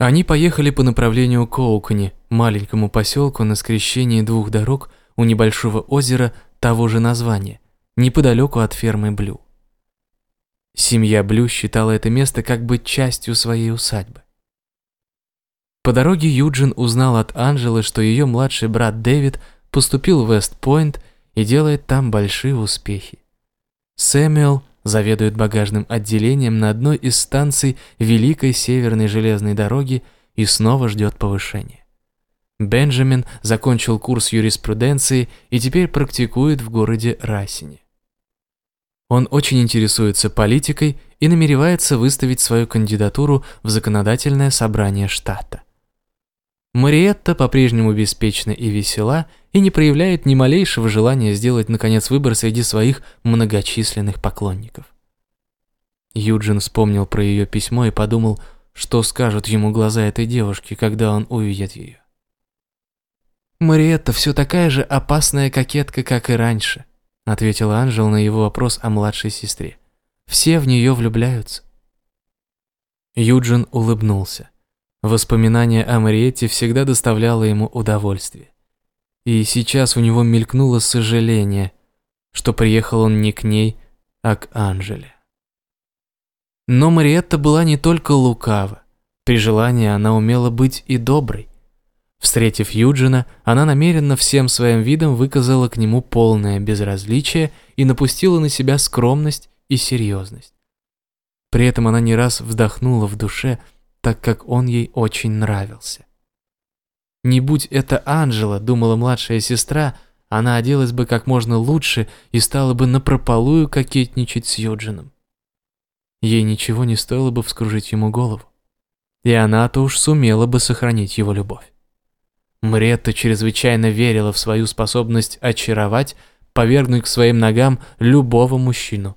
Они поехали по направлению к Оукани, маленькому поселку на скрещении двух дорог у небольшого озера того же названия, неподалеку от фермы Блю. Семья Блю считала это место как бы частью своей усадьбы. По дороге Юджин узнал от Анжелы, что ее младший брат Дэвид поступил в Вест-Пойнт и делает там большие успехи. Сэмюэл заведует багажным отделением на одной из станций Великой Северной железной дороги и снова ждет повышения. Бенджамин закончил курс юриспруденции и теперь практикует в городе Рассине. Он очень интересуется политикой и намеревается выставить свою кандидатуру в законодательное собрание штата. Мариетта по-прежнему беспечна и весела и не проявляет ни малейшего желания сделать, наконец, выбор среди своих многочисленных поклонников. Юджин вспомнил про ее письмо и подумал, что скажут ему глаза этой девушки, когда он увидит ее. «Мариетта все такая же опасная кокетка, как и раньше», ответила Анжел на его вопрос о младшей сестре. «Все в нее влюбляются». Юджин улыбнулся. Воспоминание о Мариетте всегда доставляло ему удовольствие. И сейчас у него мелькнуло сожаление, что приехал он не к ней, а к Анжеле. Но Мариетта была не только лукава. При желании она умела быть и доброй. Встретив Юджина, она намеренно всем своим видом выказала к нему полное безразличие и напустила на себя скромность и серьезность. При этом она не раз вздохнула в душе, так как он ей очень нравился. Не будь это Анжела, думала младшая сестра, она оделась бы как можно лучше и стала бы напропалую кокетничать с Юджином. Ей ничего не стоило бы вскружить ему голову. И она-то уж сумела бы сохранить его любовь. Мретта чрезвычайно верила в свою способность очаровать, повергнуть к своим ногам любого мужчину,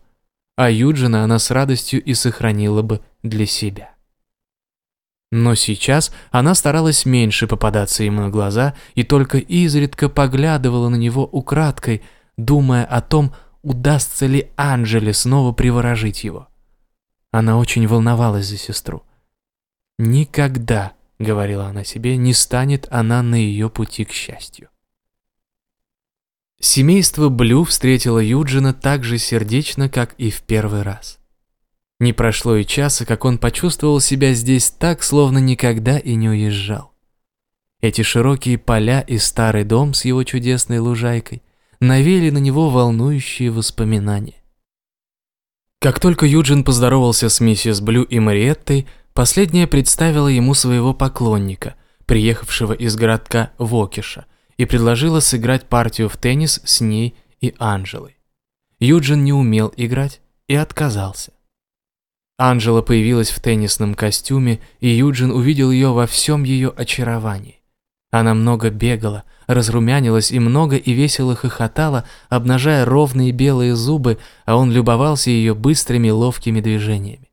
а Юджина она с радостью и сохранила бы для себя. Но сейчас она старалась меньше попадаться ему на глаза и только изредка поглядывала на него украдкой, думая о том, удастся ли Анжеле снова приворожить его. Она очень волновалась за сестру. Никогда — говорила она себе, не станет она на ее пути к счастью. Семейство Блю встретило Юджина так же сердечно, как и в первый раз. Не прошло и часа, как он почувствовал себя здесь так, словно никогда и не уезжал. Эти широкие поля и старый дом с его чудесной лужайкой навели на него волнующие воспоминания. Как только Юджин поздоровался с миссис Блю и Мариеттой, Последняя представила ему своего поклонника, приехавшего из городка Вокиша, и предложила сыграть партию в теннис с ней и Анжелой. Юджин не умел играть и отказался. Анжела появилась в теннисном костюме, и Юджин увидел ее во всем ее очаровании. Она много бегала, разрумянилась и много и весело хохотала, обнажая ровные белые зубы, а он любовался ее быстрыми ловкими движениями.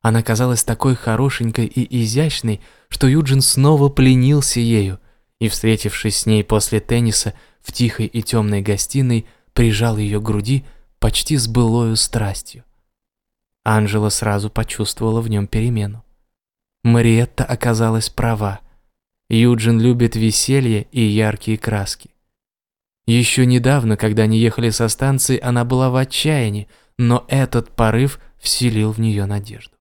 Она казалась такой хорошенькой и изящной, что Юджин снова пленился ею и, встретившись с ней после тенниса в тихой и темной гостиной, прижал ее к груди почти с былою страстью. Анжела сразу почувствовала в нем перемену. Мариетта оказалась права. Юджин любит веселье и яркие краски. Еще недавно, когда они ехали со станции, она была в отчаянии, но этот порыв вселил в нее надежду.